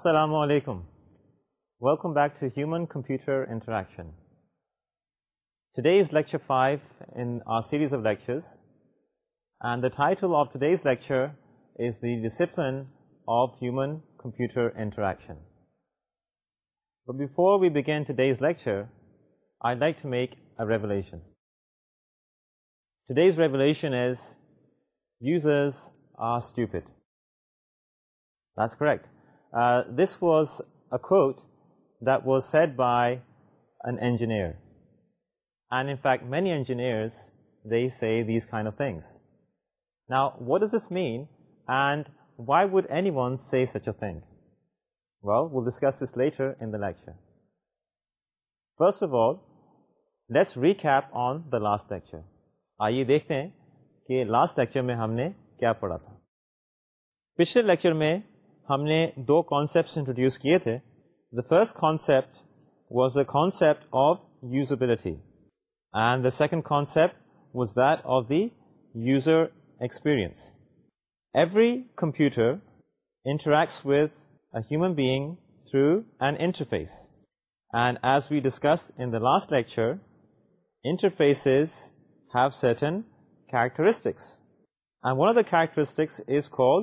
السلام علیکم welcome back to human computer interaction today is lecture five in series of lectures and the title of today's lecture is the discipline of human computer interaction before we begin today's lecture I like to make a revolution this revolution is use a step this correct this was uh was said by an engineer and in fact many engineers they see these kind of things نا what this this mean and why would any one say such a thing will discuss this later in the lecture first of all let's recap on the last lecture آئیے دیکھتے ہیں کہ last lecture میں ہم نے کیا پڑھا تھا پچھلے لیکچر میں ہم نے دو کانسیپٹس انٹروڈیوس کیے تھے the first concept was the concept of usability and the second concept was that of the user experience every computer interacts with a human being through an interface and as we discuss in the last lecture interfaces have certain characteristics and one of the characteristics is call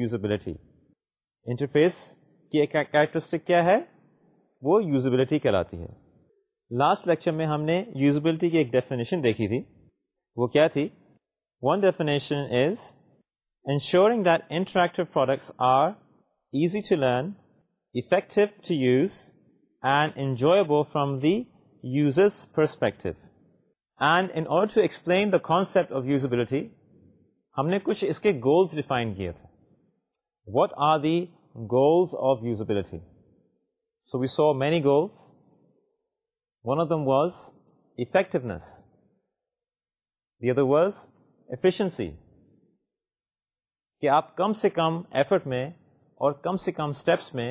usability interface کی ایک characteristic کیا ہے وہ usability کہلاتی ہے last lecture میں ہم نے یوزبلٹی کی ایک ڈیفینیشن دیکھی تھی وہ کیا تھی one definition is ensuring that interactive products are easy to learn effective to use and enjoy from the users perspective and in order to explain the concept of usability ہم نے کچھ اس کے گولس ڈیفائن کیے تھے what are the goals of usability. So we saw many goals one of them was effectiveness. The other was efficiency. کہ آپ کم سے کم ایفرٹ میں اور کم سے کم اسٹیپس میں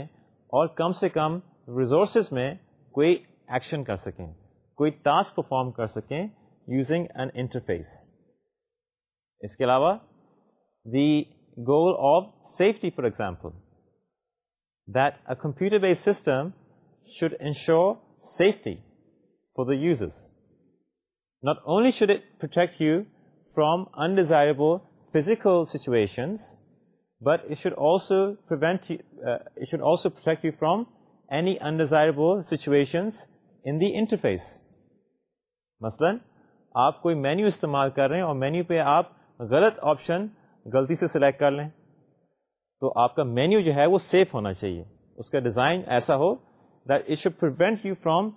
اور کم سے کم ریزورسز میں کوئی ایکشن کر سکیں کوئی ٹاسک پرفارم کر سکیں یوزنگ این انٹرفیس اس کے علاوہ the goal of safety for example that a computer system should ensure safety should the protect not only undesirable it protect you from undesirable physical situations but uh, it should should also protect you from any undesirable in the interface مثلاً آپ کوئی menu استعمال کر رہے ہیں اور menu پہ آپ غلط آپشن غلطی سے سلیکٹ کر لیں تو آپ کا مینیو جو ہے وہ سیف ہونا چاہیے اس کا ڈیزائن ایسا ہو that it should prevent you from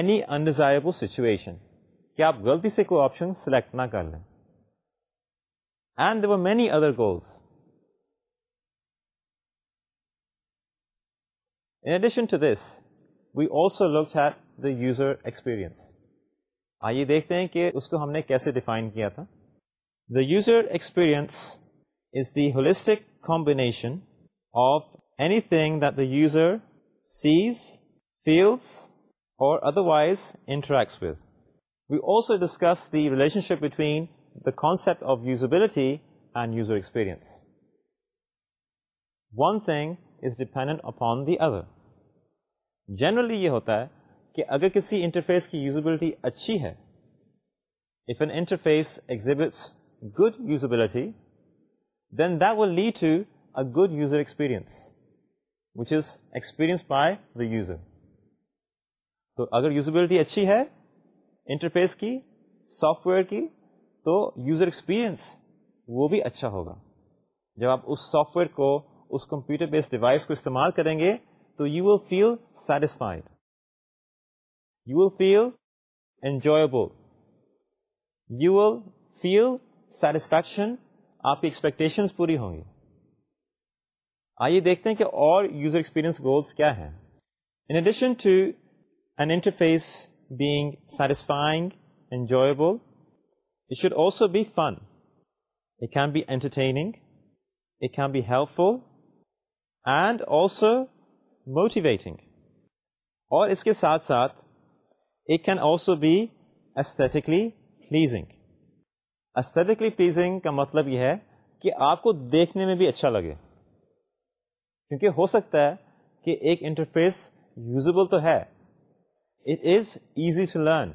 any undesirable situation کہ آپ غلطی سے کوئی آپشن سلیکٹ نہ کر لیں and there're many other goals in addition to this we also look to the user experience آئیے دیکھتے ہیں کہ اس کو ہم نے کیسے ڈیفائن کیا تھا the user experience is the holistic شن of anything the user sees feels اور otherwise intro discuss the relation concept of usability and user experience one thing is dependent upon the other generally یہ ہوتا ہے کہ اگر کسی interface کی usability اچھی ہے if an interface exhibits good usability lead a good user experience which is experience by the user تو اگر یوزبلٹی اچھی ہے انٹرفیس کی سافٹ ویئر کی تو یوزر ایکسپیرئنس وہ بھی اچھا ہوگا جب آپ اس سافٹ ویئر کو اس کمپیوٹر بیس ڈیوائس کو استعمال کریں گے تو you will feel satisfied you will feel enjoy you will feel satisfaction آپ کی ایکسپیکٹیشنس پوری ہوں گی آئیے دیکھتے ہیں کہ اور یوزر ایکسپیرئنس گولس کیا ہیں in addition to an interface being satisfying it should also be fun it can be entertaining it can be helpful and also motivating اور اس کے ساتھ ساتھ it can also be aesthetically pleasing aesthetically pleasing کا مطلب یہ ہے کہ آپ کو دیکھنے میں بھی اچھا لگے کیونکہ ہو سکتا ہے کہ ایک انٹرفیس یوزبل تو ہے it is easy to learn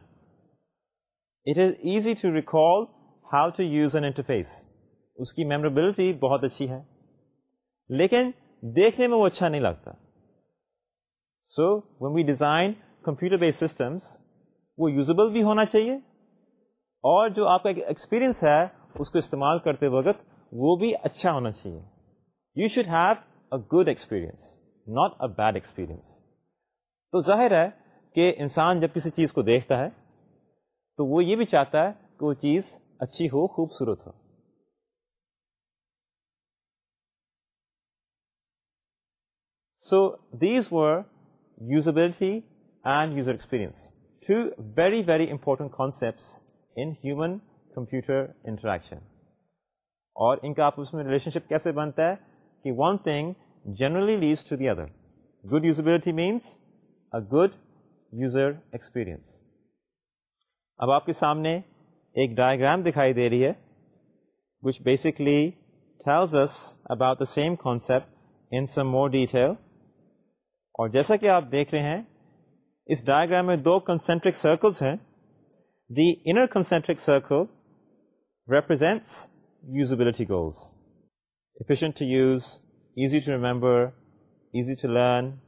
it is easy to recall how to use an interface اس کی میموریبلٹی بہت اچھی ہے لیکن دیکھنے میں وہ اچھا نہیں لگتا so when we design computer base systems وہ یوزبل بھی ہونا چاہیے اور جو آپ کا ایکسپیرئنس ہے اس کو استعمال کرتے وقت وہ بھی اچھا ہونا چاہیے you should have a good experience not a bad experience تو ظاہر ہے کہ انسان جب کسی چیز کو دیکھتا ہے تو وہ یہ بھی چاہتا ہے کہ وہ چیز اچھی ہو خوبصورت ہو so these were usability and user experience two very very important concepts in human computer interaction اور ان کا آپس میں ریلیشن شپ کیسے بنتا ہے کہ one thing generally to the other good usability means a good user experience اب آپ کے سامنے ایک ڈائگریام دکھائی دے رہی ہے same concept in some more detail اور جیسا کہ آپ دیکھ رہے ہیں اس ڈائگریام میں دو کنسنٹرک سرکلس ہیں The inner concentric circle represents usability goals. Efficient to use, easy to remember, easy to learn,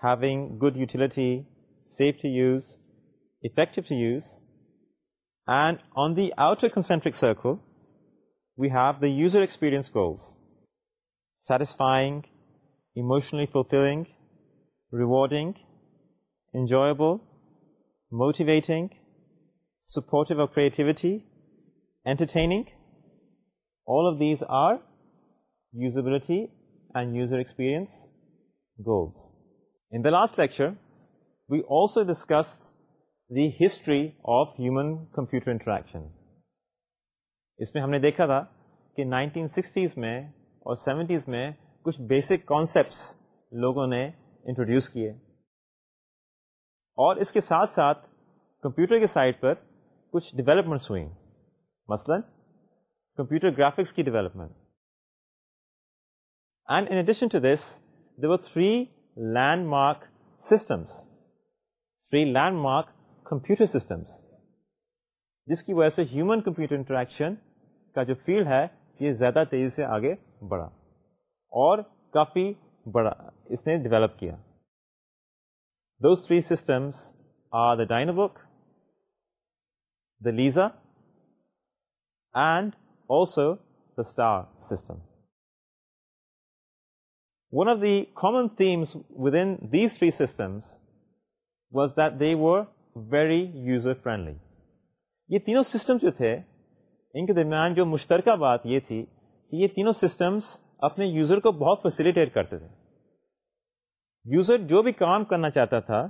having good utility, safe to use, effective to use. And on the outer concentric circle, we have the user experience goals. Satisfying, emotionally fulfilling, rewarding, enjoyable, motivating, of creativity, entertaining all of these are usability and user experience goals. In the last lecture we also discuss the history of human computer interaction اس میں ہم نے دیکھا تھا کہ nineteen sixties میں اور seventies میں کچھ بیسک کانسیپٹس لوگوں نے انٹروڈیوس کیے اور اس کے ساتھ ساتھ کمپیوٹر کے سائڈ پر کچھ ڈیولپمنٹس ہوئیں مثلا کمپیوٹر گرافکس کی development and in addition to this the three landmark systems three landmark computer systems جس کی وجہ سے ہیومن کمپیوٹر انٹریکشن کا جو فیلڈ ہے یہ زیادہ تیزی سے آگے بڑھا اور کافی بڑا اس نے ڈیولپ کیا those three systems are the Dynabook Lisa and also the Star system one of the common themes within these three systems was that the very user friendly یہ تینوں سسٹمس جو تھے ان کے درمیان جو مشترکہ بات یہ تھی کہ یہ تینوں سسٹمس اپنے یوزر کو بہت فیسیلیٹیٹ کرتے تھے یوزر جو بھی کام کرنا چاہتا تھا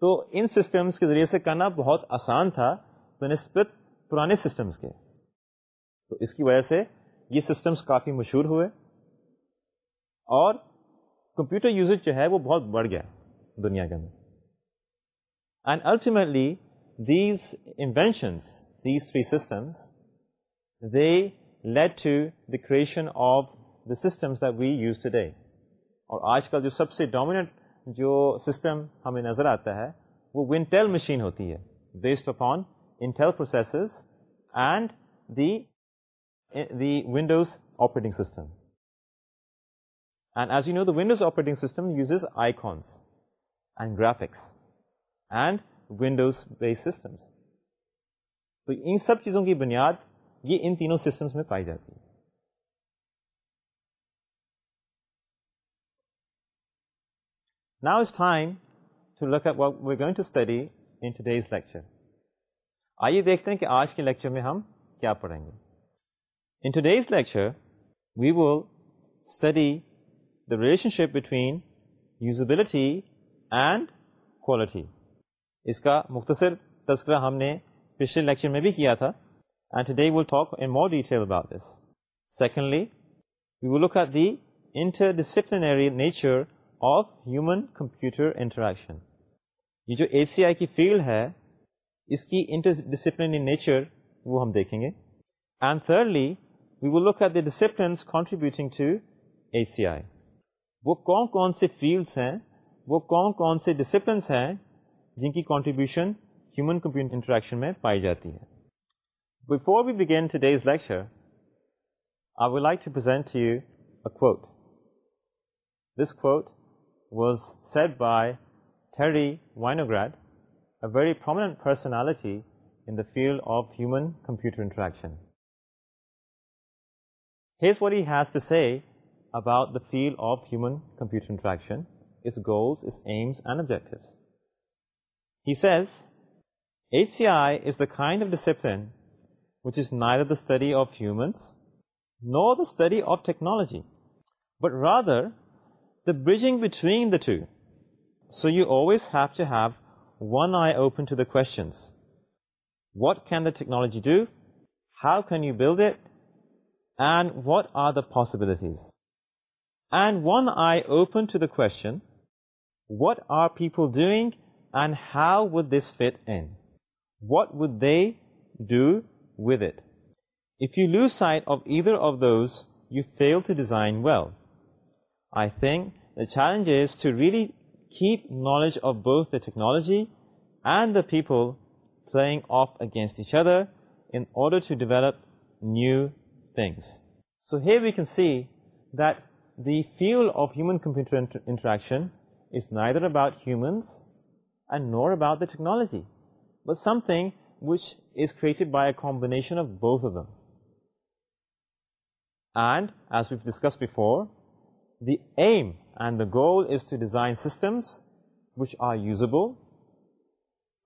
تو ان سسٹمس کے ذریعے سے کرنا بہت آسان تھا بنسبت پرانے سسٹمس کے تو اس کی وجہ سے یہ سسٹمس کافی مشہور ہوئے اور کمپیوٹر یوزج جو ہے وہ بہت بڑھ گیا دنیا کے اندر and ultimately these inventions these three systems they lead to the creation of the systems we use today اور آج کل جو سب سے ڈومیننٹ جو سسٹم ہمیں نظر آتا ہے وہ ونٹیل مشین ہوتی ہے based upon Intel processors and the Windows operating system and as you know the Windows operating system uses icons and graphics and Windows base systems تو ان سب چیزوں کی بنیاد یہ ان تینوں سسٹمس میں پائی جاتی ہے نا time going to study in today lecture آئیے دیکھتے ہیں کہ آج کے لیکچر میں ہم کیا پڑھیں گے in today's lecture we will study the relationship between usability and quality اس کا مختصر تذکرہ ہم نے پچھلے لیکچر میں بھی کیا تھا and today will talk in more detail about this secondly we will look at the interdisciplinary nature of human computer interaction یہ جو اے سی آئی کی فیلڈ ہے اس کی انٹر ڈسپلن ان نیچر وہ ہم دیکھیں گے and thirdly we will look at disciplines contributing to A C I وہ کون کون سے فیلڈس ہیں وہ کون کون سے ڈسپلنس ہیں جن کی کانٹریبیوشن ہیومن کمپیوٹر انٹریکشن میں پائی جاتی ہے before we begin to day is lecture I we like to present you a this quote was said by Terry Winograd a very prominent personality in the field of human-computer interaction. Here's what he has to say about the field of human-computer interaction, its goals, its aims, and objectives. He says, HCI is the kind of discipline which is neither the study of humans nor the study of technology, but rather the bridging between the two. So you always have to have one eye open to the questions. What can the technology do? How can you build it? And what are the possibilities? And one eye open to the question, what are people doing and how would this fit in? What would they do with it? If you lose sight of either of those, you fail to design well. I think the challenge is to really Keep knowledge of both the technology and the people playing off against each other in order to develop new things. So here we can see that the field of human-computer interaction is neither about humans and nor about the technology, but something which is created by a combination of both of them. And as we've discussed before, the aim and the goal is to design systems which are usable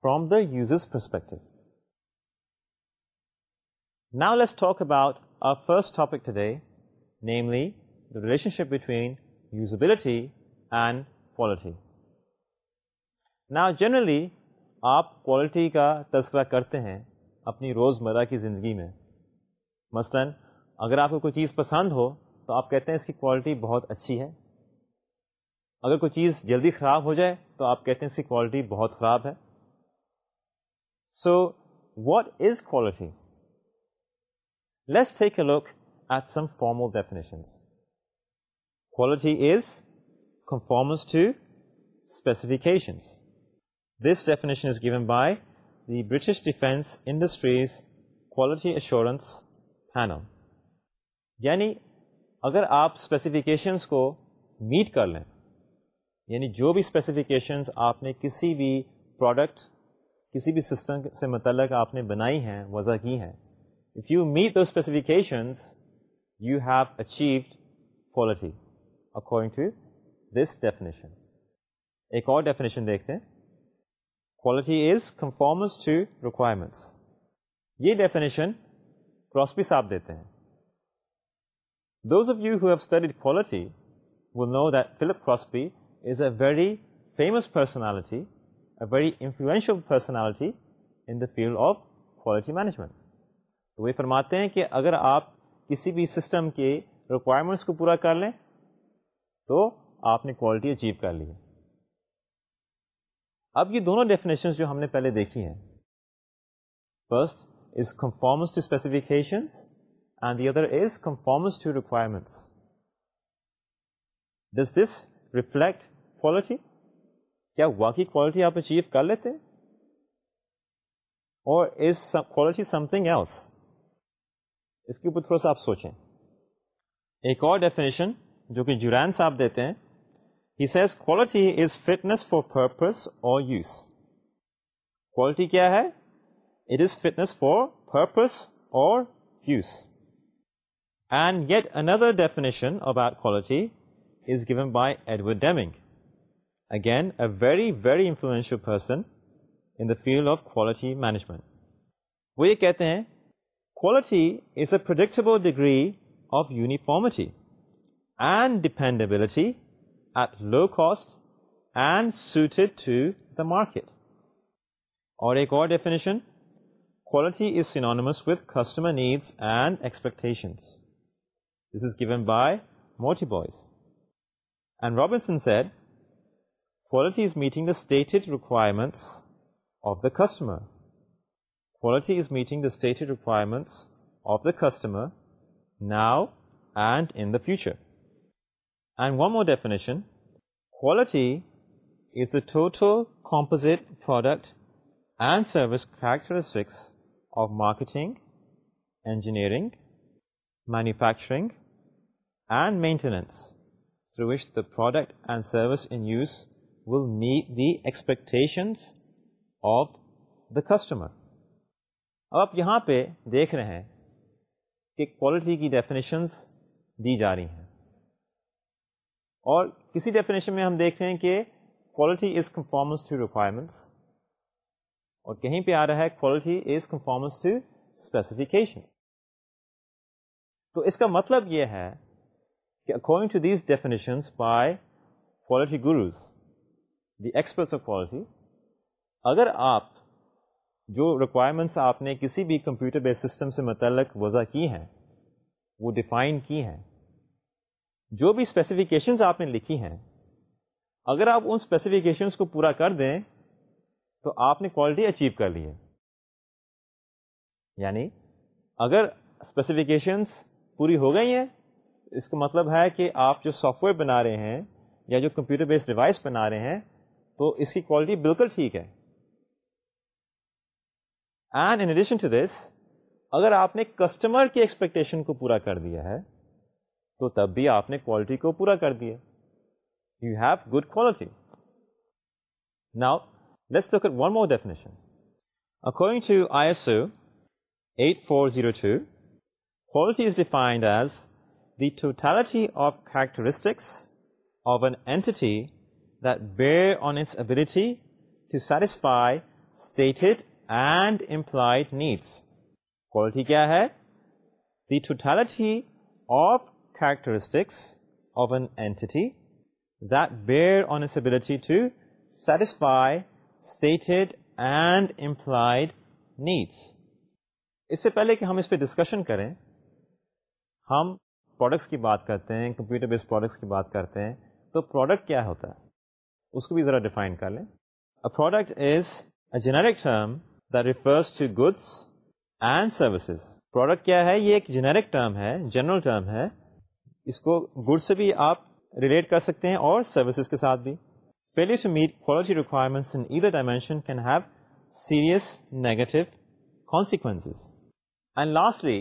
from the users perspective now let's talk about our first topic today, namely the relationship between and and quality generally, generally آپ quality کا تذکرہ کرتے ہیں اپنی روز کی زندگی میں مثلاً اگر آپ کو کوئی چیز پسند ہو تو آپ کہتے ہیں اس کی کوالٹی بہت اچھی ہے اگر کوئی چیز جلدی خراب ہو جائے تو آپ کہتے ہیں اس کی کوالٹی بہت خراب ہے so what is quality let's take a look at some formal definition quality is conformance to specifications this definition is given by the British defence industries quality assurance ہینم یعنی اگر آپ اسپیسیفکیشنس کو میٹ کر لیں یعنی جو بھی اسپیسیفیکیشنز آپ نے کسی بھی پروڈکٹ کسی بھی سسٹم سے متعلق آپ نے بنائی ہیں وضع کی ہیں if you meet the specifications you have achieved quality according to this definition ایک اور ڈیفینیشن دیکھتے ہیں quality is conformance to requirements یہ ڈیفینیشن کراسپی صاحب دیتے ہیں those of you have studied quality will know that Philip Crosby a very famous personality a very influential personality in the field of quality management تو وہ فرماتے ہیں کہ اگر آپ کسی بھی سسٹم کے ریکوائرمنٹس کو پورا کر لیں تو آپ نے کوالٹی اچیو کر لی ہے اب یہ دونوں ڈیفینیشن جو ہم نے پہلے دیکھی ہیں first is conformance to specifications and the other is conformance to requirements does this reflect quality کیا واقعی کوالٹی آپ اچیو کر لیتے ہیں اور is quality something else اس کے اوپر تھوڑا سا آپ سوچیں ایک اور ڈیفینیشن جو کہ جورین صاحب دیتے ہیں he says quality is fitness for purpose اور یوز کوالٹی کیا ہے it is fitness for purpose اور use and yet another definition about quality given Edward again a very very influential person in the field of quality management وہ یہ کہتے ہیں quality is a predictable degree of uniformity and dependability at low cost and suit market اور ایک اور definition quality is consonance with customer needs and expectations this is given by موٹی بوائز And Robinson said, quality is meeting the stated requirements of the customer. Quality is meeting the stated requirements of the customer now and in the future. And one more definition. Quality is the total composite product and service characteristics of marketing, engineering, manufacturing, and maintenance. Product and service in use will meet the expectation of the customer کی ڈیفینے دی جا رہی ہیں اور کسی definition میں ہم دیکھ رہے ہیں کہ quality is conformance to requirement اور کہیں پہ آ رہا ہے quality is conformance to specification تو اس کا مطلب یہ ہے کہ according to these definitions by quality gurus the experts of quality اگر آپ جو ریکوائرمنٹس آپ نے کسی بھی کمپیوٹر بیس سسٹم سے متعلق وضع کی ہیں وہ ڈیفائن کی ہیں جو بھی اسپیسیفیکیشنز آپ نے لکھی ہیں اگر آپ ان اسپیسیفیکیشنس کو پورا کر دیں تو آپ نے کوالٹی اچیو کر لی ہے یعنی اگر اسپیسیفکیشنس پوری ہو گئی ہیں اس کا مطلب ہے کہ آپ جو سافٹ ویئر بنا رہے ہیں یا جو کمپیوٹر بیسڈ ڈیوائس بنا رہے ہیں تو اس کی کوالٹی بالکل ٹھیک ہے and in addition to this اگر آپ نے کسٹمر کی ایکسپیکٹیشن کو پورا کر دیا ہے تو تب بھی آپ نے کوالٹی کو پورا کر دیا you have good quality now let's look one more definition according to I S eight four zero two quality is defined as totality of characteristics of an anti then ability to satisfied and needs quality کیا ہے اس سے پہلے کہ ہم اس پہ discussion کریں ہم products کی بات کرتے ہیں کمپیوٹر بیسڈ پروڈکٹس کی بات کرتے ہیں تو پروڈکٹ کیا ہوتا ہے اس کو بھی ذرا ڈیفائن کر لیں product is a generic term the refers to goods and services product کیا ہے یہ ایک جینیرک ٹرم ہے جنرل ٹرم ہے اس کو گڈ سے بھی آپ ریلیٹ کر سکتے ہیں اور سروسز کے ساتھ بھی to meet quality requirements in dimension can have serious negative consequences and lastly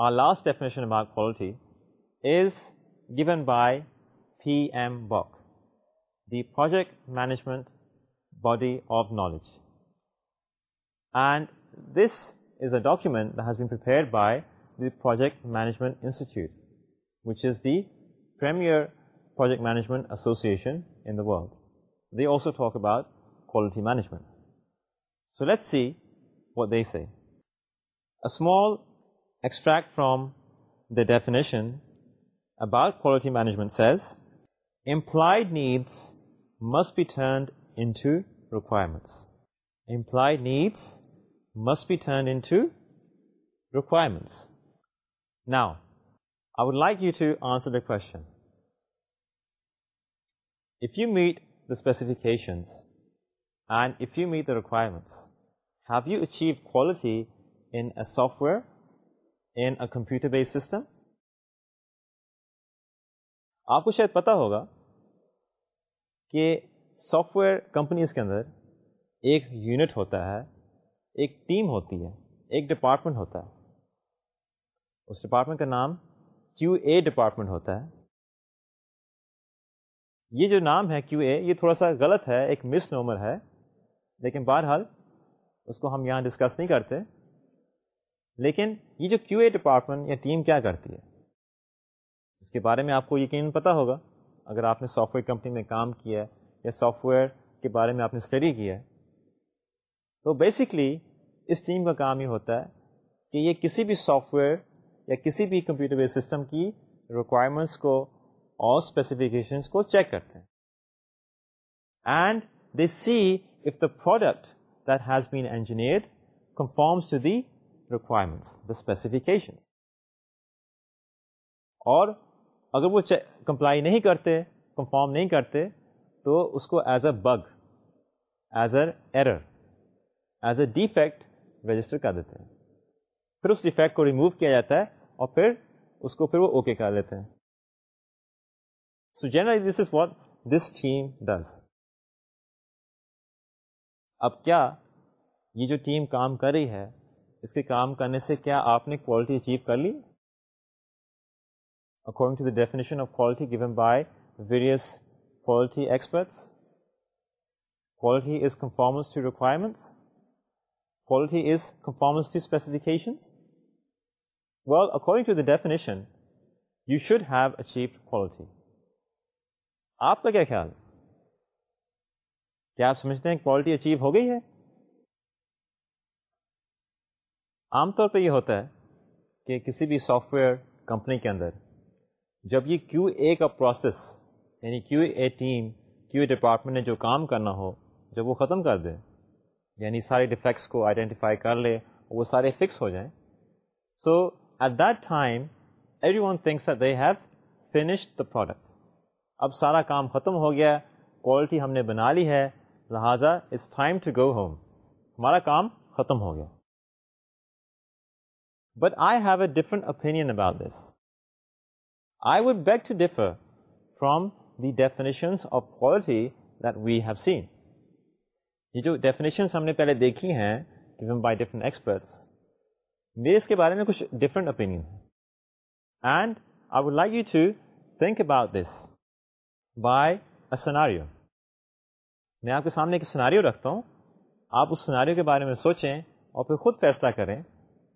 Our last definition about quality is given by PM BOK, the Project Management Body of Knowledge. And this is a document that has been prepared by the Project Management Institute, which is the premier project management association in the world. They also talk about quality management. So let's see what they say. A small extract from the definition about quality management says, implied needs must be turned into requirements. Implied needs must be turned into requirements. Now, I would like you to answer the question. If you meet the specifications and if you meet the requirements, have you achieved quality in a software in a computer-based system? آپ کو شاید پتا ہوگا کہ software companies کے اندر ایک unit ہوتا ہے ایک ٹیم ہوتی ہے ایک ڈپارٹمنٹ ہوتا ہے اس ڈپارٹمنٹ کا نام کیو اے ڈپارٹمنٹ ہوتا ہے یہ جو نام ہے کیو اے یہ تھوڑا سا غلط ہے ایک مس نومر ہے لیکن بہرحال اس کو ہم یہاں ڈسکس نہیں کرتے لیکن یہ جو کیو اے ڈپارٹمنٹ یا ٹیم کیا کرتی ہے اس کے بارے میں آپ کو یقین پتا ہوگا اگر آپ نے سافٹ ویئر کمپنی میں کام کیا ہے یا سافٹ ویئر کے بارے میں آپ نے اسٹڈی کیا ہے تو بیسکلی اس ٹیم کا کام یہ ہوتا ہے کہ یہ کسی بھی سافٹ ویئر یا کسی بھی کمپیوٹر بیس سسٹم کی ریکوائرمنٹس کو اور اسپیسیفکیشنس کو چیک کرتے ہیں and they see if the product that has been engineer conforms to the requirements the specification اور اگر وہ کمپلائی نہیں کرتے کنفارم نہیں کرتے تو اس کو as a bug as a error as a defect register کر دیتے ہیں پھر اس ڈیفیکٹ کو ریموو کیا جاتا ہے اور پھر اس کو پھر وہ اوکے کر لیتے ہیں so generally this is what this team does اب کیا یہ جو ٹیم کام کر رہی ہے اس کے کام کرنے سے کیا آپ نے کوالٹی اچیو کر لی according to the definition of quality given by various quality experts quality is conformance to requirements quality is conformance to specifications well according to the definition you should have achieve quality آپ کا کیا خیال ہے کیا آپ سمجھتے ہیں quality achieve ہو گئی ہے عام طور پہ یہ ہوتا ہے کہ کسی بھی سافٹ ویئر کمپنی کے اندر جب یہ کیو اے کا پروسیس یعنی Q A team Q A department نے جو کام کرنا ہو جب وہ ختم کر دے یعنی سارے ڈیفیکٹس کو آئیڈینٹیفائی کر لے وہ سارے فکس ہو جائیں so at that time every one things they have finished the product اب سارا کام ختم ہو گیا کوالٹی ہم نے بنا لی ہے لہٰذا it's time to go home ہمارا کام ختم ہو گیا but I have a different opinion about this I would beg to differ from the definition of call have seen یہ جو ڈیفینیشنس ہم نے پہلے دیکھی ہیں بائی ڈفرنٹ ایکسپرٹس میرے اس کے بارے میں کچھ different opinion and I would like you to think about this by a scenario میں آپ کے سامنے ایک سناریو رکھتا ہوں آپ اس سناریو کے بارے میں سوچیں اور پھر خود فیصلہ کریں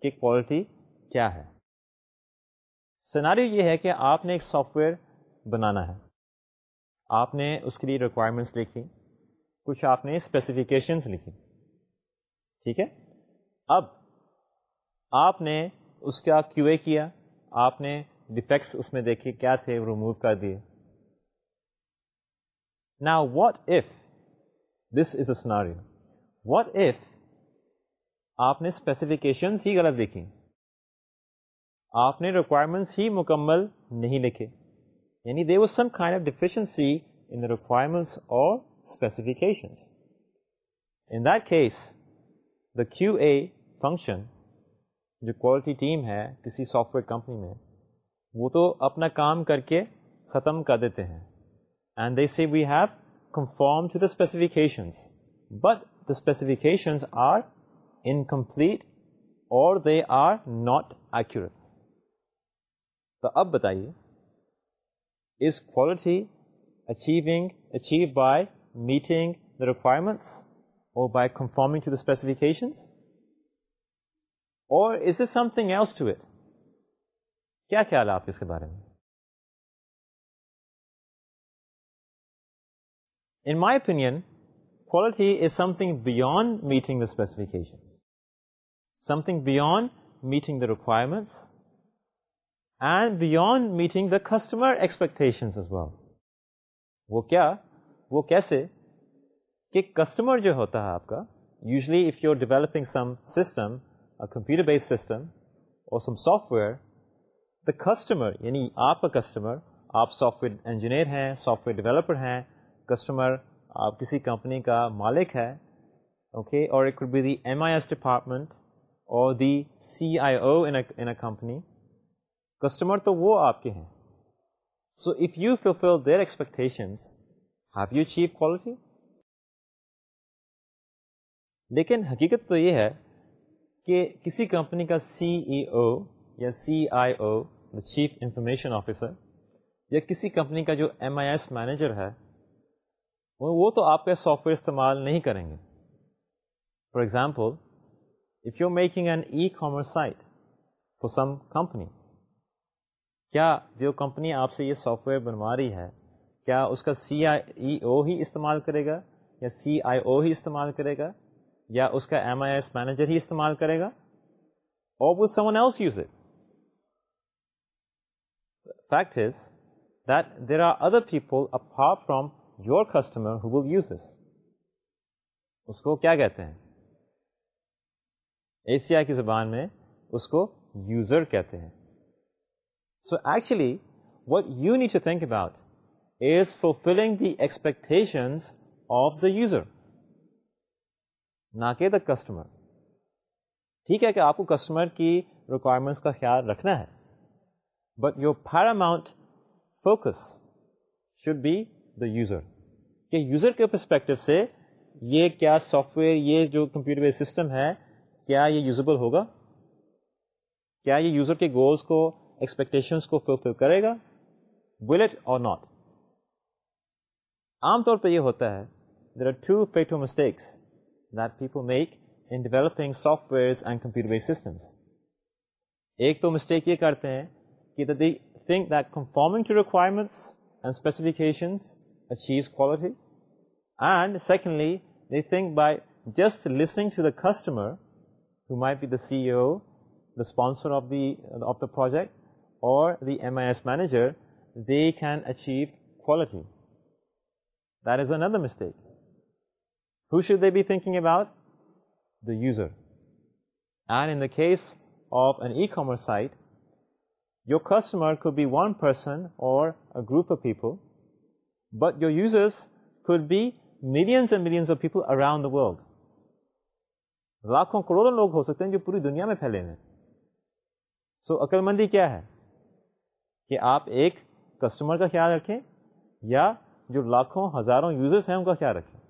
کی کوالٹی کیا ہے سناری یہ ہے کہ آپ نے ایک سافٹ ویئر بنانا ہے آپ نے اس کے لیے ریکوائرمنٹس لکھی کچھ آپ نے اسپیسیفیکیشنس لکھی ٹھیک ہے اب آپ نے اس کا کیو اے کیا آپ نے ڈیفیکٹس اس میں دیکھے کیا تھے ریموو کر دیے نا what if this is a scenario what if آپ نے اسپیسیفیکیشنس ہی غلط دیکھی آپ نے ریکوائرمنٹس ہی مکمل نہیں لکھے یعنی they some kind of deficiency in in requirements اور دا کیو اے فنکشن جو کوالٹی ٹیم ہے کسی سافٹ ویئر کمپنی میں وہ تو اپنا کام کر کے ختم کر دیتے ہیں and they see we have conform to the specifications but the specifications are incomplete or they are not accurate تو اب بتائیے is quality achieving achieve by meeting the requirements or by conforming to the specifications or is is something else to it کیا خیال ہے آپ اس کے بارے میں in my opinion quality is something beyond meeting the specification something beyond meeting the requirements and beyond meeting the customer expectation وہ کیا وہ کیسے کہ کسٹمر جو ہوتا ہے آپ کا usually if you are developing some system computer base system اور some software the customer یعنی آپ کا کسٹمر آپ سافٹ ویئر انجینئر ہیں سافٹ ویئر ڈیولپر ہیں کسٹمر آپ کسی کمپنی کا مالک ہے اوکے اور it be the M I S department اور the C I O a company customer تو وہ آپ کے ہیں so if you fulfil their expectations have you achieve quality لیکن حقیقت تو یہ ہے کہ کسی کمپنی کا سی ای او یا C I O the chief information officer یا کسی کمپنی کا جو ایم آئی ایس مینیجر ہے وہ تو آپ کا سافٹ ویئر استعمال نہیں کریں گے for example if you making an e commerce site for some company کیا جو کمپنی آپ سے یہ سافٹ ویئر بنوا رہی ہے کیا اس کا سی آئی ای او ہی استعمال کرے گا یا سی آئی او ہی استعمال کرے گا یا اس کا ایم آئی ایس مینیجر ہی استعمال کرے گا اور one else use it fact is that there are other people apart from your customer who will use اس کو کیا کہتے ہیں ایشیا کی زبان میں اس کو یوزر کہتے ہیں so actually what you need to think about is fulfilling the expectations of the user نہ کہ دا کسٹمر ٹھیک ہے کہ آپ کو کسٹمر کی ریکوائرمنٹس کا خیال رکھنا ہے but your paramount focus should be the user کہ یوزر کے پرسپیکٹو سے یہ کیا سافٹ ویئر یہ جو کمپیوٹر بیس سسٹم ہے کیا یہ یوزبل ہوگا کیا یہ یوزر کے گولس کو ایکسپیکٹیشنس کو فلفل کرے گا بلیٹ اور ناٹ عام طور پہ یہ ہوتا ہے there are two fatal mistakes that people make in developing softwares and computer base systems ایک تو مسٹیک یہ کرتے ہیں کہ they think that conforming to requirements and specifications achieves quality and secondly they think by just listening to the customer who might be the CEO, the sponsor of the project, or the MIS manager, they can achieve quality. That is another mistake. Who should they be thinking about? The user. And in the case of an e-commerce site, your customer could be one person or a group of people, but your users could be millions and millions of people around the world. لاکھوں کروڑوں لوگ ہو سکتے ہیں جو پوری دنیا میں پھیلے ہیں سو عقل مندی کیا ہے کہ آپ ایک کسٹمر کا خیال رکھیں یا جو لاکھوں ہزاروں یوزرس ہیں ان کا خیال رکھیں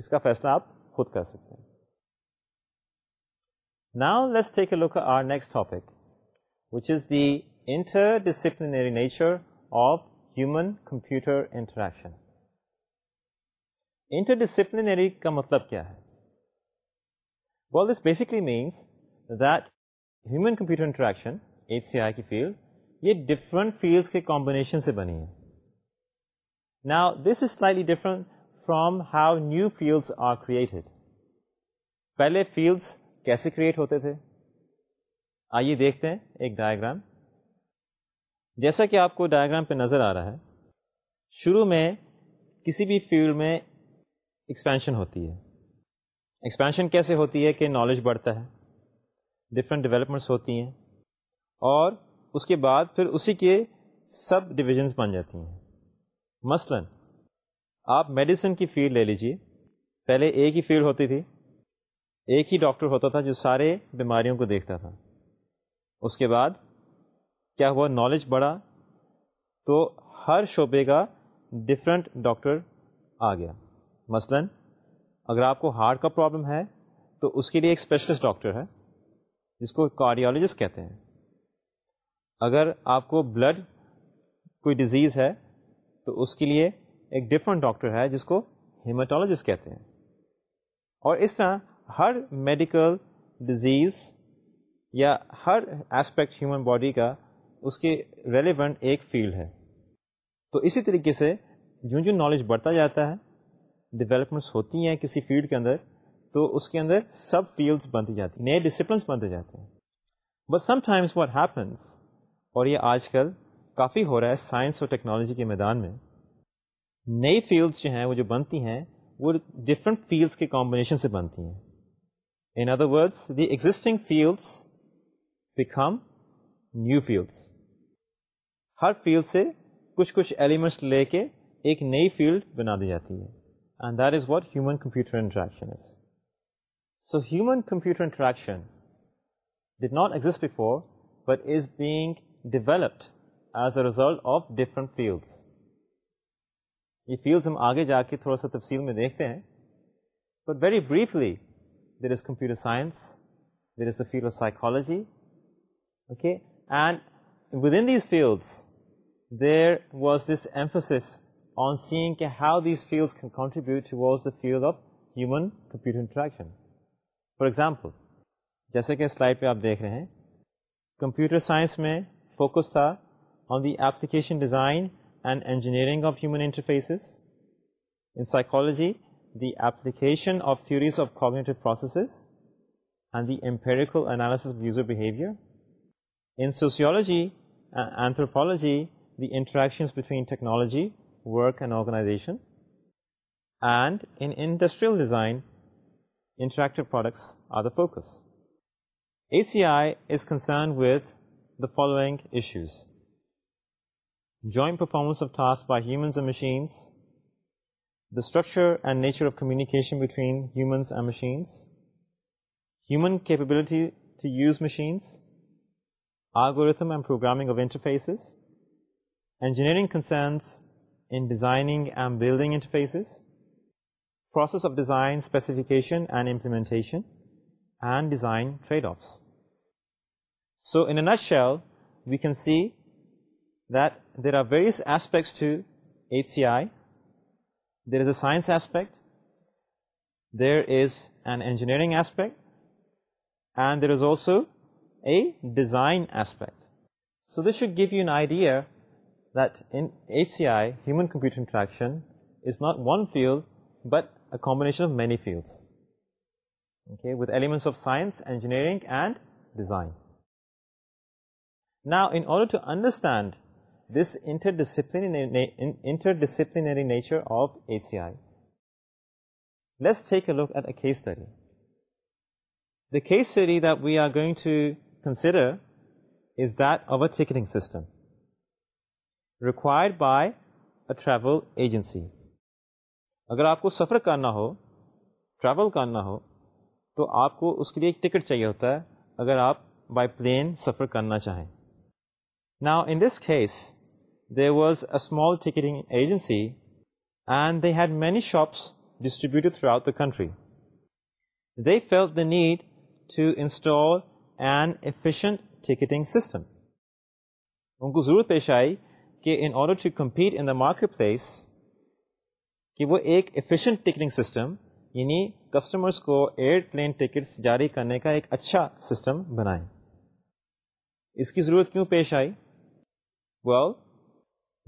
اس کا فیصلہ آپ خود کر سکتے ہیں now let's take a look are next topic which is the interdisciplinary nature of human computer interaction interdisciplinary کا مطلب کیا ہے basically means that human computer interaction H C I کی فیلڈ یہ ڈفرینٹ فیلڈس کے combination سے بنی ہے نا this light from how new fields are created پہلے فیلڈس کیسے کریٹ ہوتے تھے آئیے دیکھتے ہیں ایک ڈائگرام جیسا کہ آپ کو ڈائگرام پہ نظر آ رہا ہے شروع میں کسی بھی فیلڈ میں ایکسپینشن ہوتی ہے ایکسپینشن کیسے ہوتی ہے کہ نالج بڑھتا ہے ڈفرینٹ ڈیولپمنٹس ہوتی ہیں اور اس کے بعد پھر اسی کے سب ڈویژنس بن جاتی ہیں مثلا آپ میڈیسن کی فیلڈ لے لیجیے پہلے ایک ہی فیلڈ ہوتی تھی ایک ہی ڈاکٹر ہوتا تھا جو سارے بیماریوں کو دیکھتا تھا اس کے بعد کیا ہوا نالج بڑھا تو ہر شعبے کا ڈفرینٹ ڈاکٹر آ گیا مثلاً اگر آپ کو ہارٹ کا پرابلم ہے تو اس کے لیے ایک اسپیشلسٹ ڈاکٹر ہے جس کو کارڈیالوجسٹ کہتے ہیں اگر آپ کو بلڈ کوئی ڈیزیز ہے تو اس کے لیے ایک ڈفرنٹ ڈاکٹر ہے جس کو ہیماٹولوجسٹ کہتے ہیں اور اس طرح ہر میڈیکل ڈیزیز یا ہر ایسپیکٹ ہیومن باڈی کا اس کے ریلیونٹ ایک فیلڈ ہے تو اسی طریقے سے جوں جو نالج بڑھتا جاتا ہے ڈیولپمنٹس ہوتی ہیں کسی فیلڈ کے اندر تو اس کے اندر سب فیلڈس بنتی جاتی ہیں نئے ڈسپلنس بنتے جاتے ہیں but sometimes what happens اور یہ آج کل کافی ہو رہا ہے سائنس اور ٹیکنالوجی کے میدان میں نئی فیلڈس جو ہیں وہ جو بنتی ہیں وہ ڈفرنٹ فیلڈس کے کامبینیشن سے بنتی ہیں in other words the existing fields become new fields ہر فیلڈ سے کچھ کچھ ایلیمنٹس لے کے ایک نئی فیلڈ بنا دی جاتی ہے and that is what human computer interaction is so human computer interaction did not exist before but is being developed as a result of different fields یہ فیلڈس ہم آگے جا کے تھوڑا سا تفصیل میں دیکھتے ہیں but very briefly there is computer science there is a field of psychology okay and within these fields there was this emphasis on saying کے how these fields can contribute the field of human computer interaction for example جیسے کہ slide پہ آپ دیکھ رہے ہیں computer science میں focus تھا on the application design and engineering of human interfaces in psychology the application of theories of cognitive processes and the empirical analyses user behaviour in sociology and anthropology the interactions between technology work and organization industrial design products ایسی آئی concern واگوز joint performance by humans machines the structure and nature of communication between humans machines human capability to use machines algorithm programs engineering concerns in designing and building interfaces, process of design, specification, and implementation, and design trade-offs. So in a nutshell, we can see that there are various aspects to HCI. There is a science aspect, there is an engineering aspect, and there is also a design aspect. So this should give you an idea that in HCI, human-computer interaction is not one field, but a combination of many fields, okay, with elements of science, engineering, and design. Now, in order to understand this interdisciplinary nature of HCI, let's take a look at a case study. The case study that we are going to consider is that of a ticketing system. Required by a travel agency اگر آپ کو سفر کرنا ہو travel کرنا ہو تو آپ کو اس کے لیے ایک ٹکٹ چاہیے ہوتا ہے اگر آپ بائی پلین سفر کرنا چاہیں now in this case they was a small ticketing agency and they had many shops distributed throughout the country they feel the need to install an efficient ticketing system ان کو ضرورت پیش آئی کہ in order to compete in the marketplace کہ وہ ایک efficient ticketing system یعنی کسٹمرس کو ایئر پلین ٹکٹس جاری کرنے کا ایک اچھا سسٹم بنائیں اس کی ضرورت کیوں پیش آئی well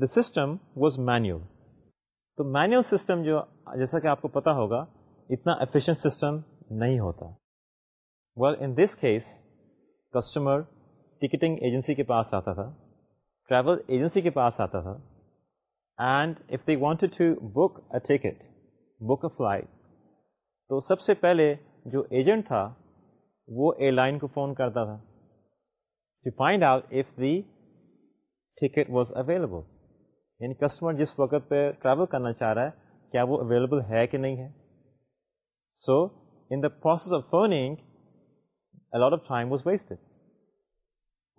the system was manual تو مینوئل سسٹم جو جیسا کہ آپ کو پتا ہوگا اتنا افیشینٹ سسٹم نہیں ہوتا well in this case customer ticketing agency کے پاس آتا تھا ٹریول ایجنسی کے پاس آتا تھا and if they wanted to book a ticket book a flight تو سب سے پہلے جو ایجنٹ تھا وہ ایئر لائن کو فون کرتا تھا to find out if the ticket was available یعنی کسٹمر جس وقت پہ ٹریول کرنا چاہ رہا ہے کیا وہ اویلیبل ہے کہ نہیں ہے so in the process of phoning of time was waste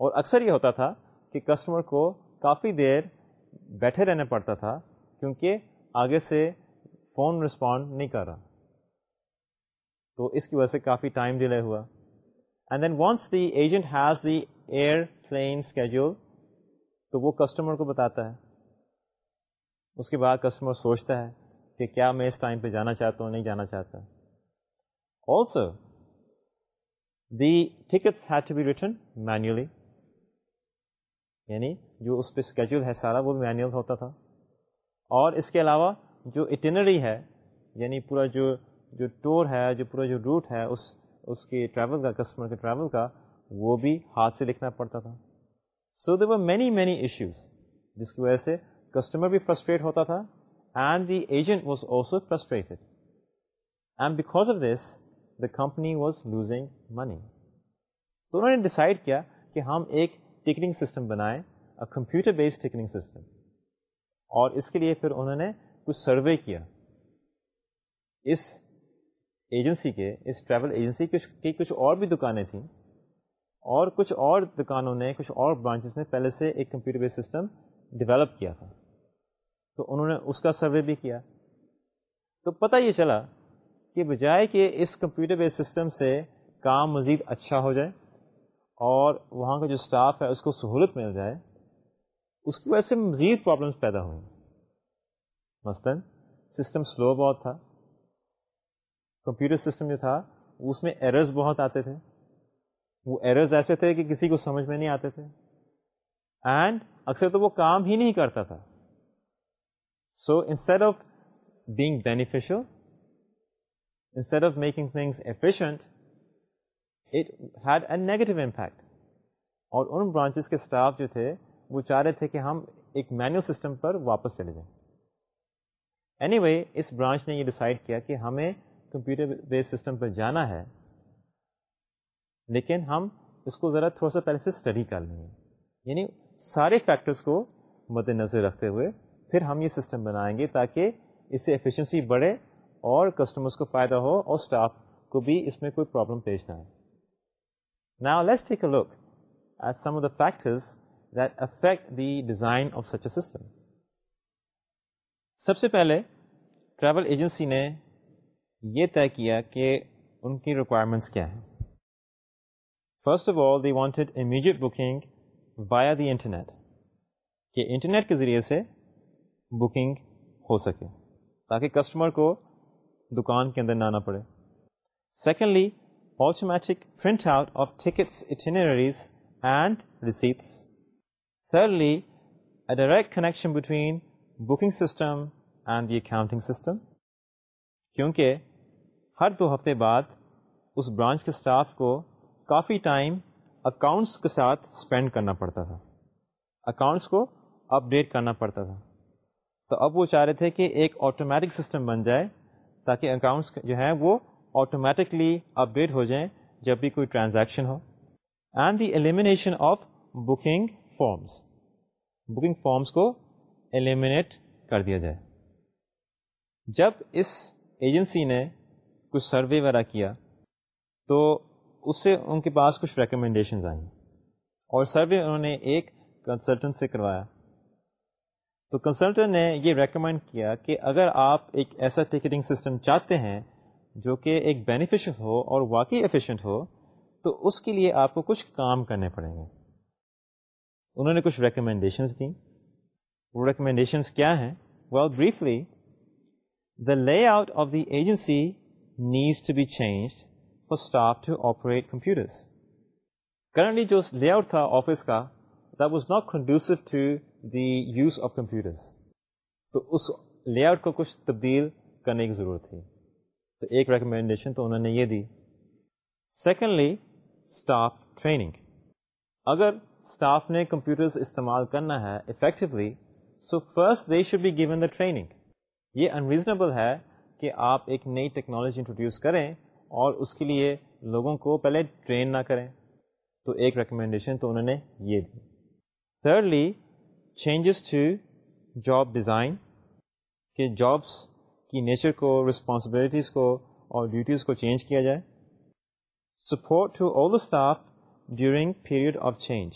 اور اکثر یہ ہوتا تھا کہ کسٹمر کو کافی دیر بیٹھے رہنا پڑتا تھا کیونکہ آگے سے فون رسپونڈ نہیں کر رہا تو اس کی وجہ سے کافی ٹائم ڈیلے ہوا and then once the agent has the airplane schedule تو وہ کسٹمر کو بتاتا ہے اس کے بعد کسٹمر سوچتا ہے کہ کیا میں اس ٹائم پہ جانا چاہتا ہوں نہیں جانا چاہتا also the tickets had to be return manually یعنی جو اس پہ اسکیجول ہے سارا وہ مینول ہوتا تھا اور اس کے علاوہ جو اٹنری ہے یعنی پورا جو جو ٹور ہے جو پورا جو روٹ ہے اس اس کے ٹریول کا کسٹمر کے ٹریول کا وہ بھی ہاتھ سے لکھنا پڑتا تھا so were many many issues جس کی وجہ سے کسٹمر بھی فرسٹریٹ ہوتا تھا and the agent was also frustrated and because of this the company was losing money تو انہوں نے ڈسائڈ کیا کہ ہم ایک ٹکٹنگ سسٹم بنائے کمپیوٹر بیسڈ ٹکٹنگ سسٹم اور اس کے لیے پھر انہوں نے کچھ سروے کیا اس ایجنسی کے اس ٹریول ایجنسی کی کچھ اور بھی دکانیں تھیں اور کچھ اور دکانوں نے کچھ اور برانچز نے پہلے سے ایک کمپیوٹر بیس سسٹم ڈیولپ کیا تھا تو انہوں نے اس کا سروے بھی کیا تو پتہ یہ چلا کہ بجائے کہ اس کمپیوٹر بیس سسٹم سے کام مزید اچھا ہو جائے اور وہاں کا جو اسٹاف ہے اس کو سہولت مل جائے اس کی وجہ سے مزید پرابلمس پیدا ہوئیں مثلاً سسٹم سلو بہت تھا کمپیوٹر سسٹم جو تھا اس میں ایررز بہت آتے تھے وہ ایررز ایسے تھے کہ کسی کو سمجھ میں نہیں آتے تھے اینڈ اکثر تو وہ کام ہی نہیں کرتا تھا so instead of being beneficial instead of making things efficient negative impact اور ان برانچز کے اسٹاف جو تھے وہ چاہ رہے تھے کہ ہم ایک مینوئل سسٹم پر واپس چلے جائیں اینی وے اس برانچ نے یہ ڈیسائڈ کیا کہ ہمیں کمپیوٹر بیس سسٹم پر جانا ہے لیکن ہم اس کو ذرا تھوڑا سا پہلے سے اسٹڈی کر لیں گے یعنی سارے فیکٹرس کو مد نظر رکھتے ہوئے پھر ہم یہ سسٹم بنائیں گے تاکہ اس سے ایفیشنسی بڑھے اور کسٹمرس کو فائدہ ہو اور اسٹاف کو بھی اس میں کوئی پرابلم پیش نہ آئے نایاسٹک look at some of the factors that affect the design of such a system سب سے پہلے ٹریول ایجنسی نے یہ طے کیا کہ ان کی ریکوائرمنٹس کیا ہیں first of all they wanted immediate booking via the internet کہ انٹرنیٹ کے ذریعے سے بکنگ ہو سکے تاکہ کسٹمر کو دکان کے اندر نہ آنا پڑے secondly automatic front ہاؤٹ of tickets and سرلی direct connection between booking system and the accounting system کیونکہ ہر دو ہفتے بعد اس برانچ کے اسٹاف کو کافی ٹائم اکاؤنٹس کے ساتھ اسپینڈ کرنا پڑتا تھا اکاؤنٹس کو اپ ڈیٹ کرنا پڑتا تھا تو اب وہ چاہ رہے تھے کہ ایک آٹومیٹک سسٹم بن جائے تاکہ اکاؤنٹس جو ہیں وہ آٹومیٹکلی اپ ڈیٹ ہو جائیں جب بھی کوئی ٹرانزیکشن ہو and the elimination of booking forms booking forms کو ایلیمینیٹ کر دیا جائے جب اس ایجنسی نے کچھ سروے وغیرہ کیا تو اس سے ان کے پاس کچھ ریکمنڈیشنز آئیں اور سروے انہوں نے ایک کنسلٹنٹ سے کروایا تو کنسلٹنٹ نے یہ ریکمینڈ کیا کہ اگر آپ ایک ایسا ٹکٹنگ سسٹم چاہتے ہیں جو کہ ایک بینیفیشل ہو اور واقعی ایفیشینٹ ہو تو اس کے لیے آپ کو کچھ کام کرنے پڑیں گے انہوں نے کچھ ریکمینڈیشنس دیں وہ ریکمینڈیشنس کیا ہیں well briefly the layout of the agency needs to be change for staff to operate computers currently جو لے آؤٹ تھا آفس کا that was not conducive to the use of computers تو اس layout کو کچھ تبدیل کرنے کی ضرورت تھی تو ایک ریکمینڈیشن تو انہوں نے یہ دی سیکنڈلی اسٹاف ٹریننگ اگر اسٹاف نے کمپیوٹرز استعمال کرنا ہے effectively so first they should be given the training یہ انریزنیبل ہے کہ آپ ایک نئی ٹیکنالوجی انٹروڈیوس کریں اور اس کے لیے لوگوں کو پہلے ٹرین نہ کریں تو ایک ریکمینڈیشن تو انہوں نے یہ دی thirdly changes to job design کہ جابس کی نیچر کو رسپانسبلٹیز کو اور ڈیوٹیز کو چینج کیا جائے support to all the staff during period of change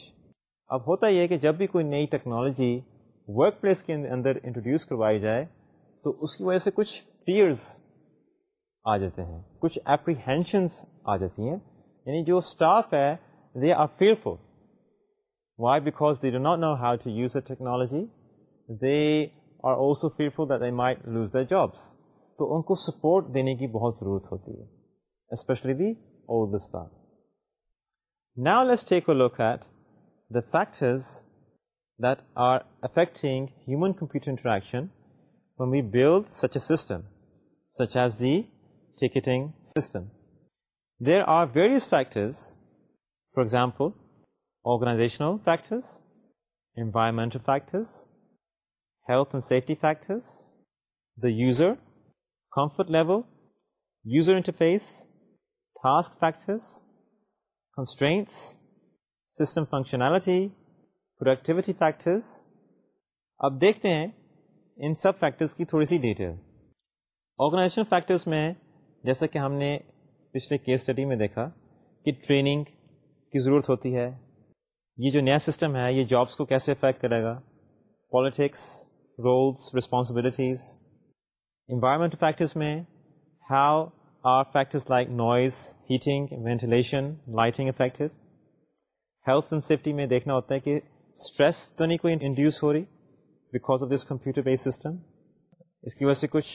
اب ہوتا یہ کہ جب بھی کوئی نئی ٹیکنالوجی ورک پلیس کے اندر انٹروڈیوس کروائی جائے تو اس کی وجہ سے کچھ فیئرز آ جاتے ہیں کچھ اپریہینشنس آ جاتی ہیں یعنی جو اسٹاف ہے they are fearful why because they do not know how to use a technology they اور also fearful that I might lose the jobs تو ان کو سپورٹ دینے کی بہت ضرورت ہوتی ہے especially the old staff now let's take a look at the factors that are affecting human computer interaction from we build such a system such as the ticketing system there are various factors for example organisational factors environmental factors have fun safety factors the user comfort level user interface task factors constraints system functionality productivity factors اب دیکھتے ہیں ان سب factors کی تھوڑی سی detail organisation factors میں جیسا کہ ہم نے پچھلے کیس اسٹڈی میں دیکھا کہ ٹریننگ کی ضرورت ہوتی ہے یہ جو نیا سسٹم ہے یہ جابس کو کیسے افیکٹ کرے گا politics roles responsibilities environment factors میں how are factors like noise heating ventilation lighting affected health and safety میں دیکھنا ہوتا ہے کہ اسٹریس تو نہیں کوئی انڈیوس ہو رہی because of this computer base system اس کی وجہ سے کچھ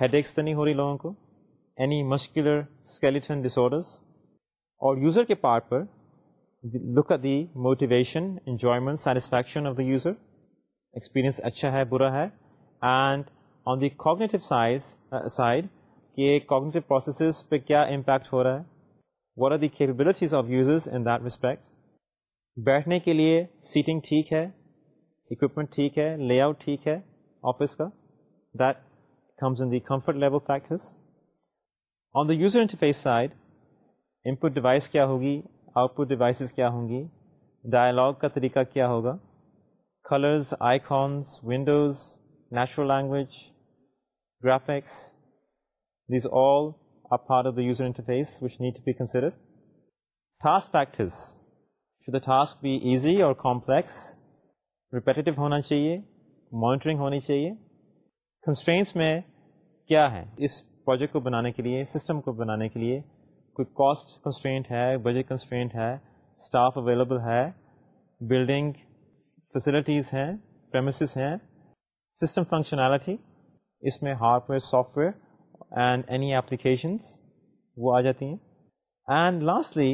ہیڈ ایکس تو نہیں ہو رہی لوگوں کو اینی مسکیولر اسکیلیٹن ڈساڈرز اور یوزر کے پارٹ پر look at the motivation enjoyment satisfaction of the user experience اچھا ہے برا ہے and on the cognitive size side کہ کوگنیٹو پروسیسز پہ کیا امپیکٹ ہو رہا ہے what are the capabilities of یوزز ان دیٹ رسپیکٹ بیٹھنے کے لیے سیٹنگ ٹھیک ہے اکوپمنٹ ٹھیک ہے لے آؤٹ ٹھیک ہے آفس کا that comes in the comfort level factors on the user face side input device کیا ہوگی آؤٹ پٹ ڈیوائسیز کیا ہوں گی ڈائلاگ کا طریقہ کیا ہوگا colours icons windows natural language graphics these all up interface which need to be consider task practice should task be easy اور کامپلیکس ریپیٹیو ہونا چاہیے مانیٹرنگ ہونی چاہیے کنسٹرینس میں کیا ہے اس پروجیکٹ کو بنانے کے لیے سسٹم کو بنانے کے لیے کوئی کاسٹ کنسٹرینٹ ہے بجٹ کنسٹرینٹ ہے اسٹاف اویلیبل ہے بلڈنگ فیسلٹیز ہیں پریمسز ہیں سسٹم فنکشنالٹی اس میں hardware software and any applications وہ آ جاتی ہیں اینڈ لاسٹلی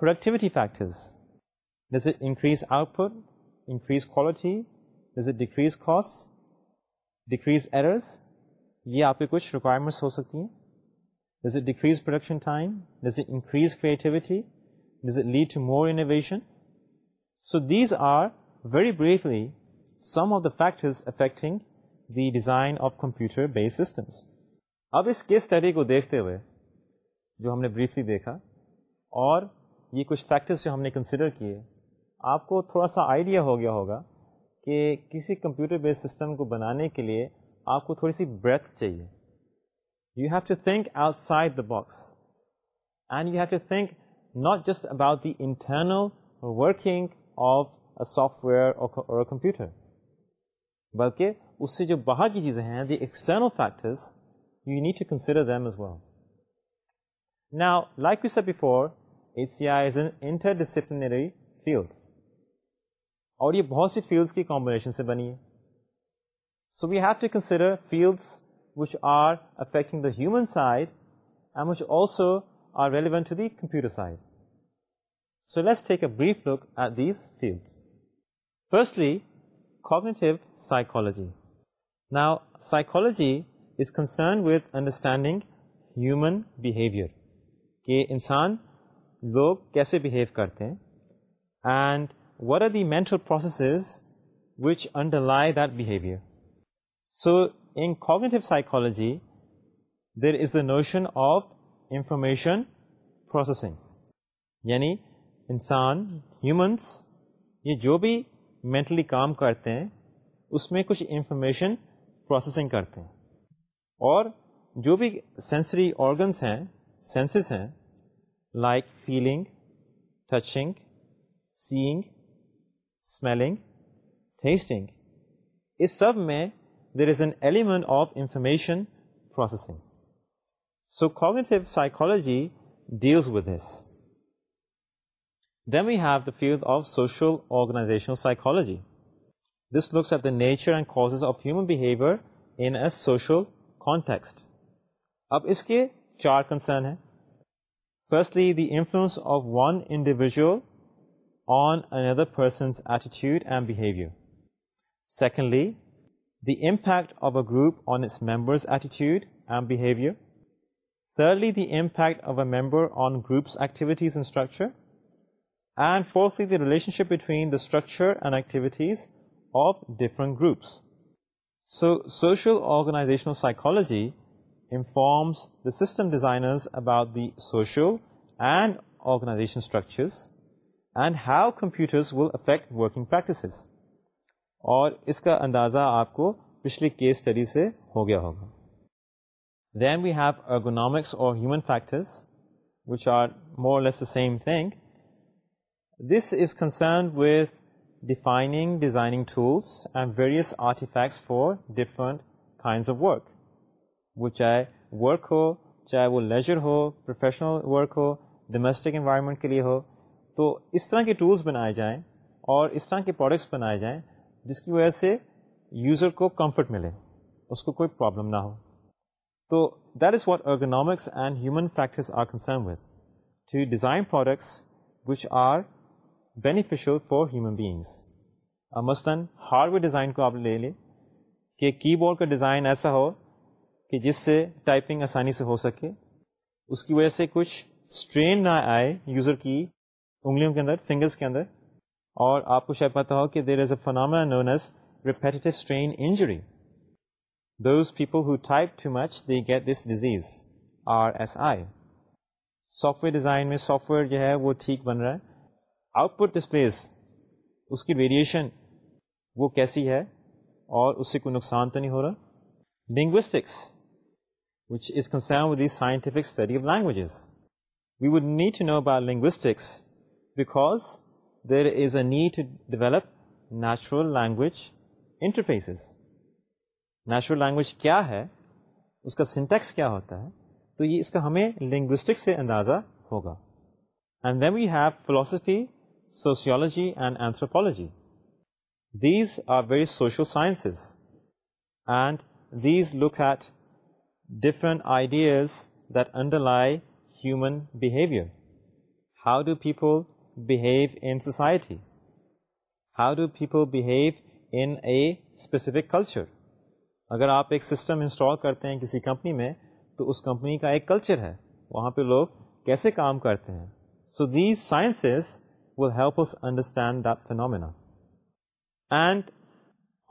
پروڈکٹیوٹی فیکٹرز جیسے increase output increase quality جیسے ڈیکریز کاسٹ ڈیکریز ایررز یہ آپ کے کچھ ریکوائرمنٹس ہو سکتی ہیں جیسے ڈیکریز پروڈکشن ٹائم جیسے انکریز کریٹیوٹی جیسے lead to more innovation so these are very briefly some of the factors affecting the design of computer base systems اب اس کیس اسٹڈی کو دیکھتے ہوئے جو ہم نے بریفلی دیکھا اور یہ کچھ فیکٹرس جو ہم نے کنسیڈر کیے آپ کو تھوڑا سا آئیڈیا ہو گیا ہوگا کہ کسی کمپیوٹر بیس سسٹم کو بنانے کے لیے آپ کو تھوڑی سی بریتھ چاہیے you have to think outside the box and you have to think not just about the internal working of software computer بلکہ اس سے جو باہر کی چیزیں ہیں انٹر ڈسپلینری فیلڈ اور یہ بہت سی فیلڈس کی کمبینیشن سے بنی ہے so have to consider fields which are affecting also are these fields. Firstly cognitive psychology نا psychology is concern with understanding human behaviour کہ انسان لوگ کیسے بہیو کرتے ہیں and what are the mental processes which underlie that behaviour so in cognitive psychology there is the notion of information processing یعنی انسان humans یہ جو بھی مینٹلی کام کرتے ہیں اس میں کچھ انفارمیشن پروسیسنگ کرتے ہیں اور جو بھی سینسری آرگنس ہیں سینسز ہیں like feeling touching seeing smelling tasting اس سب میں there is an element of information processing so cognitive psychology deals with this then we have the field of social organisation psychology this looks at the nature and cause of human social context اب اس کے چار concern ہیں firstly the influence of one individual on another persons attitude and behaviour secondly the impact of a group on its members attitude and behaviour thirdly the impact of a member on groups activities and structure and fourthly, the relationship between between structure structure and activities of different groups so social organisational informs informs the system designers about the social and organisation and and computers will will affect working practices اور اس کا اندازہ آپ کو پچھلی case study سے ہو گیا ہوگا دین وی ہیو ارگونامکس اور human factors which are more less the same thing this is concern with defining designing tools and various artefacts for different کا چاہے ورک ہو چاہے وہ لیجر ہو پروفیشنل ورک ہو ڈومسٹک انوائرمنٹ کے لیے ہو تو اس طرح کے ٹولس بنائے جائیں اور اس طرح کے پروڈکٹس بنائے جائیں جس کی وجہ سے یوزر کو کمفرٹ ملے اس کو کوئی پرابلم نہ ہو تو that is what ergonomics and human factors are concern with to design products which are beneficial for human beings مثلاً ہارڈ ویئر ڈیزائن کو آپ لے لیں کہ کی بورڈ کا ڈیزائن ایسا ہو کہ جس سے ٹائپنگ آسانی سے ہو سکے اس کی وجہ سے کچھ اسٹرین نہ آئے یوزر کی انگلیوں کے اندر فنگرس کے اندر اور آپ کو شاید پتا ہو کہ there is a phenomena known as repetitive strain injury those people who type too much they get this disease R S I software design میں سافٹ ویئر جو ہے وہ ٹھیک بن رہا ہے آؤٹ پٹ ڈسپلیز اس کی ویریشن وہ کیسی ہے اور اس سے کوئی نقصان تو نہیں ہو رہا linguistics which is concern with the scientific study of languages we would need to know about linguistics because there is a need to develop natural language interfaces natural language کیا ہے اس کا سنٹیکس کیا ہوتا ہے تو یہ اس کا ہمیں لنگوسٹک سے اندازہ ہوگا and then we have philosophy sociology and anthropology these are very social sciences and these look at different ideas that underlie human behaviour how do people behave in society how do people behave in a specific culture اگر آپ ایک system install کرتے ہیں کسی company میں تو اس company کا ایک کلچر ہے وہاں پہ لوگ کیسے کام کرتے ہیں so these sciences will helps understand the phenomena and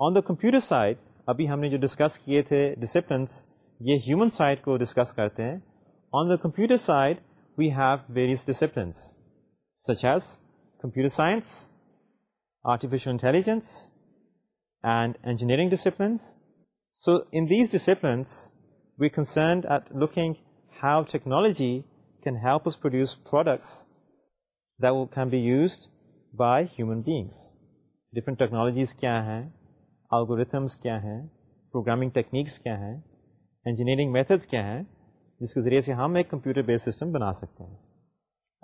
on the computer side ابھی ہم نے جو ڈسکس کیے تھے ڈسپلنس یہ ہیومن سائڈ کو ڈسکس کرتے ہیں on the computer side we have various disciplines such as computer science artificial intelligence and engineering disciplines so in these disciplines we concerned at looking how technology can help us produce products then be used by human beings different technologies کیا ہیں algorithms کیا ہیں programming techniques کیا ہیں engineering methods کیا ہیں جس کے ذریعے سے ہم ایک کمپیوٹر بیس سسٹم بنا سکتے ہیں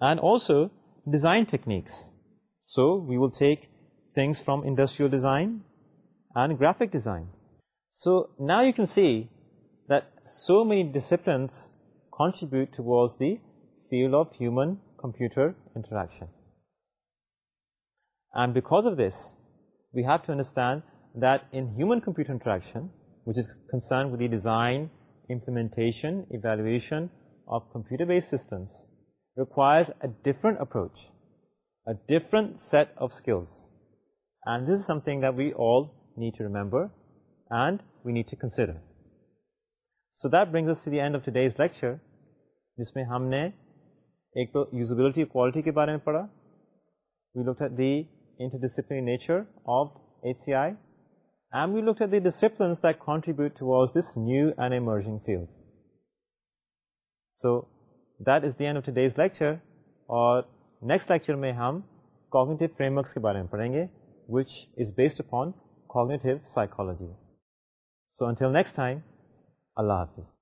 and also design techniques so we will take things from industrial design and graphic design so نا you can see that so many disciplines contribute to the field of human computer interaction and because of this we have to understand that in human computer interaction which is concern with the design implementation evaluation of computer base systems requires a different approach a different set of skills and this is something we all need to remember and we need to consider so that brings the end of the day is lecture جس میں ہم نے ایک تو usability quality کے بارے میں پڑھا we look at the inter towards this new and emerging field so that is the end of days lecture اور نیکسٹ لیکچر میں ہم کوگنیٹیو فریم ورکس کے بارے میں پڑھیں گے which is based upon cognitive psychology so until next time اللہ حافظ